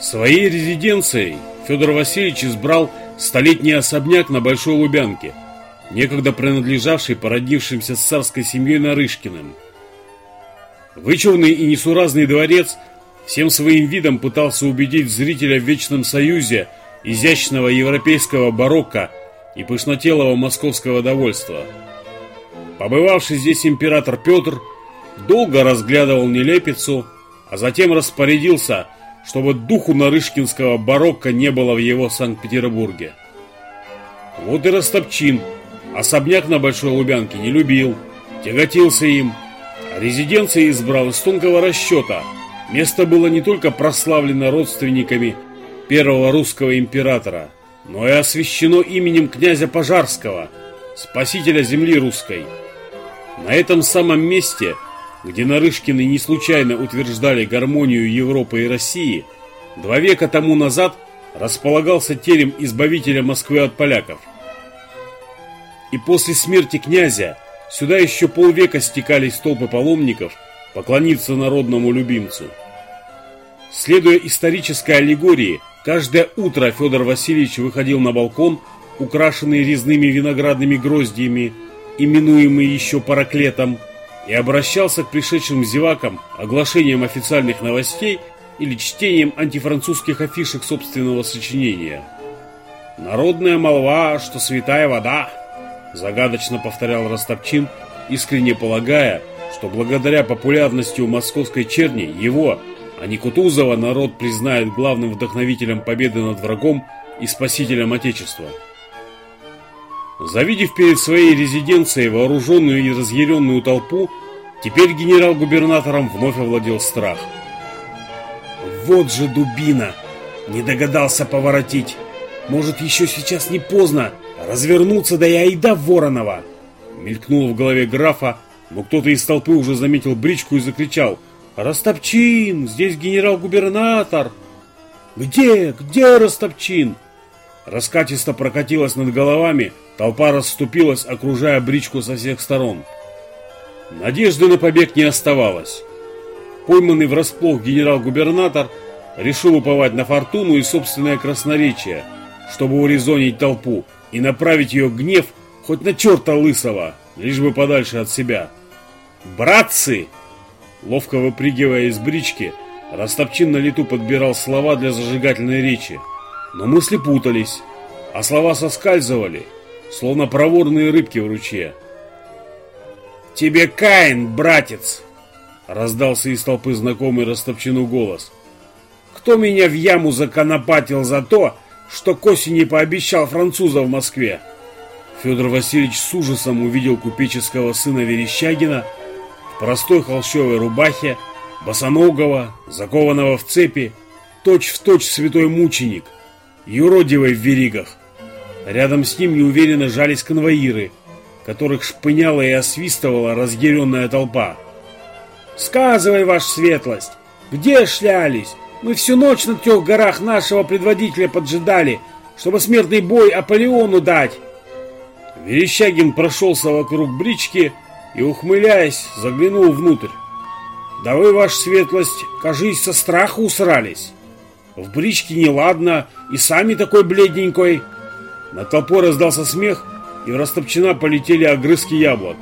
Своей резиденцией Федор Васильевич избрал столетний особняк на Большой Лубянке, некогда принадлежавший породнившимся с царской семьей Нарышкиным. Вычурный и несуразный дворец всем своим видом пытался убедить зрителя в вечном союзе изящного европейского барокко и пышнотелого московского довольства. Побывавший здесь император Петр долго разглядывал нелепицу, а затем распорядился, чтобы духу нарышкинского барокко не было в его Санкт-Петербурге. Вот и Ростопчин особняк на Большой Лубянке не любил, тяготился им, резиденции избрал из тонкого расчета. Место было не только прославлено родственниками первого русского императора, но и освящено именем князя Пожарского, спасителя земли русской. На этом самом месте, где Нарышкины не случайно утверждали гармонию Европы и России, два века тому назад располагался терем избавителя Москвы от поляков. И после смерти князя сюда еще полвека стекались толпы паломников поклониться народному любимцу. Следуя исторической аллегории, Каждое утро Федор Васильевич выходил на балкон, украшенный резными виноградными гроздьями, именуемый еще параклетом, и обращался к пришедшим зевакам оглашением официальных новостей или чтением антифранцузских афишек собственного сочинения. «Народная молва, что святая вода», – загадочно повторял Ростопчин, искренне полагая, что благодаря популярности у московской черни его, а не Кутузова народ признает главным вдохновителем победы над врагом и спасителем Отечества. Завидев перед своей резиденцией вооруженную и разъяренную толпу, теперь генерал-губернатором вновь овладел страх. «Вот же дубина! Не догадался поворотить! Может, еще сейчас не поздно развернуться, да и айда Воронова!» Мелькнуло в голове графа, но кто-то из толпы уже заметил бричку и закричал – «Ростопчин! Здесь генерал-губернатор!» «Где? Где Ростопчин?» Раскатисто прокатилась над головами, толпа расступилась, окружая бричку со всех сторон. Надежды на побег не оставалось. Пойманный врасплох генерал-губернатор решил уповать на фортуну и собственное красноречие, чтобы урезонить толпу и направить ее гнев хоть на черта лысого, лишь бы подальше от себя. «Братцы!» Ловко выпрыгивая из брички, Растопчин на лету подбирал слова для зажигательной речи. Но мысли путались, а слова соскальзывали, словно проворные рыбки в ручье. «Тебе Каин, братец!» Раздался из толпы знакомый Растопчину голос. «Кто меня в яму законопатил за то, что к осени пообещал француза в Москве?» Федор Васильевич с ужасом увидел купеческого сына Верещагина, простой холщовой рубахе, босоногого, закованного в цепи, точь-в-точь точь святой мученик, юродивый в веригах. Рядом с ним неуверенно жались конвоиры, которых шпыняла и освистывала разъяренная толпа. «Сказывай, ваша светлость, где шлялись? Мы всю ночь на трех горах нашего предводителя поджидали, чтобы смертный бой Аполеону дать!» Верещагин прошелся вокруг брички, и, ухмыляясь, заглянул внутрь. «Да вы, ваша светлость, кажись, со страха усрались. В бричке неладно, и сами такой бледненькой». На толпой раздался смех, и в растопчена полетели огрызки яблок.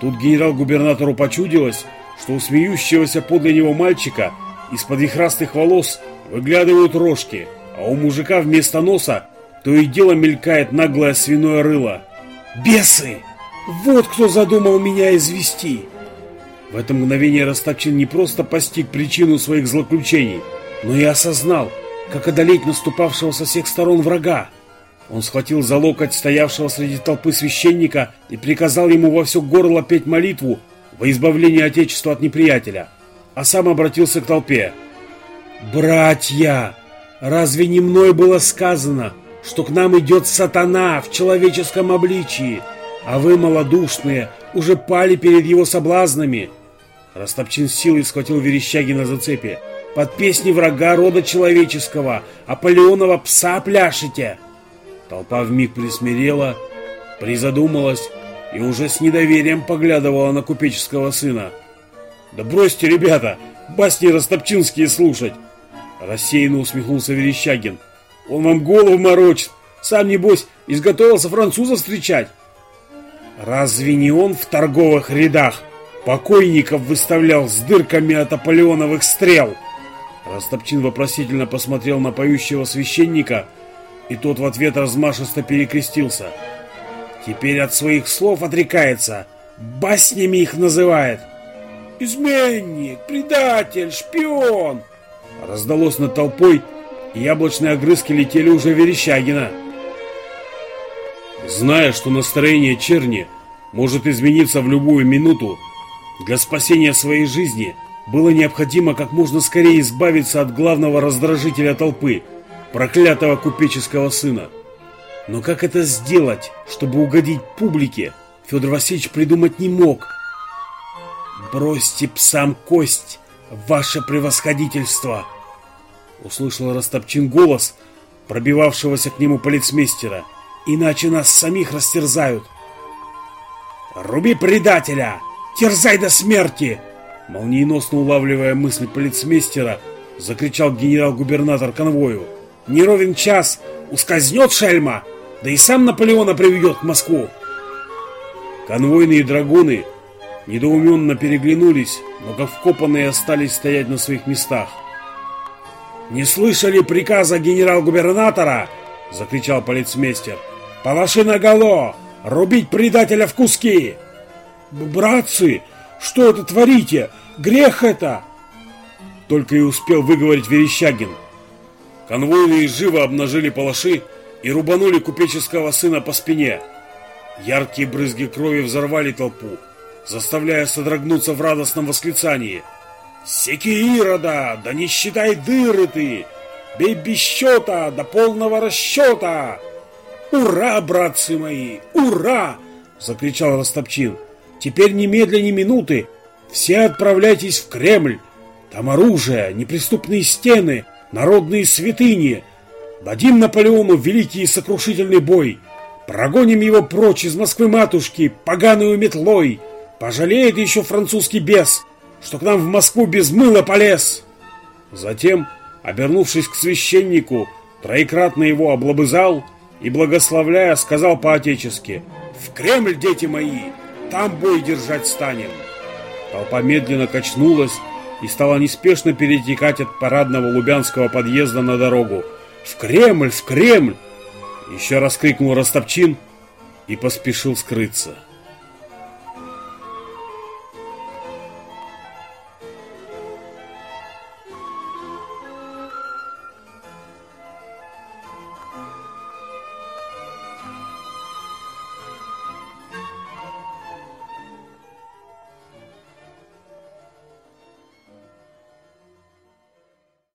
Тут генерал-губернатору почудилось, что у смеющегося подле него мальчика из-под вихрастых волос выглядывают рожки, а у мужика вместо носа то и дело мелькает наглое свиное рыло. «Бесы!» Вот кто задумал меня извести. В это мгновение Ростовчин не просто постиг причину своих злоключений, но и осознал, как одолеть наступавшего со всех сторон врага. Он схватил за локоть стоявшего среди толпы священника и приказал ему во все горло петь молитву во избавление Отечества от неприятеля, а сам обратился к толпе. «Братья, разве не мной было сказано, что к нам идет сатана в человеческом обличии?» а вы, малодушные, уже пали перед его соблазнами. Растопчин силой схватил Верещагина за цепи. Под песни врага рода человеческого, Аполеонова пса пляшете. Толпа вмиг присмирела, призадумалась и уже с недоверием поглядывала на купеческого сына. «Да бросьте, ребята, басни растопчинские слушать! Рассеянно усмехнулся Верещагин. Он вам голову морочит. Сам, небось, изготовился француза встречать. Разве не он в торговых рядах покойников выставлял с дырками от аполеоновых стрел? Растопчин вопросительно посмотрел на поющего священника, и тот в ответ размашисто перекрестился. Теперь от своих слов отрекается, баснями их называет. «Изменник, предатель, шпион!» Раздалось над толпой, и яблочные огрызки летели уже Верещагина. Зная, что настроение черни может измениться в любую минуту, для спасения своей жизни было необходимо как можно скорее избавиться от главного раздражителя толпы, проклятого купеческого сына. Но как это сделать, чтобы угодить публике, Федор Васильевич придумать не мог. «Бросьте псам кость, ваше превосходительство!» Услышал Растопчин голос, пробивавшегося к нему полицмейстера. «Иначе нас самих растерзают!» «Руби предателя! Терзай до смерти!» Молниеносно улавливая мысль полицмейстера, закричал генерал-губернатор конвою. «Не ровен час! Ускользнет шельма! Да и сам Наполеона приведет в Москву!» Конвойные драгуны недоуменно переглянулись, но как вкопанные остались стоять на своих местах. «Не слышали приказа генерал-губернатора?» — закричал полицмейстер. «Палаши наголо! Рубить предателя в куски!» «Братцы, что это творите? Грех это!» Только и успел выговорить Верещагин. Конвойные живо обнажили палаши и рубанули купеческого сына по спине. Яркие брызги крови взорвали толпу, заставляя содрогнуться в радостном восклицании — Секи Ирода, да не считай дыры ты! Бей без счета, до полного расчета! Ура, братцы мои, ура! Закричал Ростопчин. Теперь немедля ни минуты, все отправляйтесь в Кремль. Там оружие, неприступные стены, народные святыни. Дадим Наполеону великий и сокрушительный бой. Прогоним его прочь из Москвы-матушки, поганую метлой. Пожалеет еще французский бес, что к нам в Москву без мыла полез. Затем, обернувшись к священнику, троекратно его облобызал и, благословляя, сказал по-отечески «В Кремль, дети мои, там бой держать станем». Толпа медленно качнулась и стала неспешно перетекать от парадного лубянского подъезда на дорогу. «В Кремль! В Кремль!» Еще раз крикнул Ростопчин и поспешил скрыться.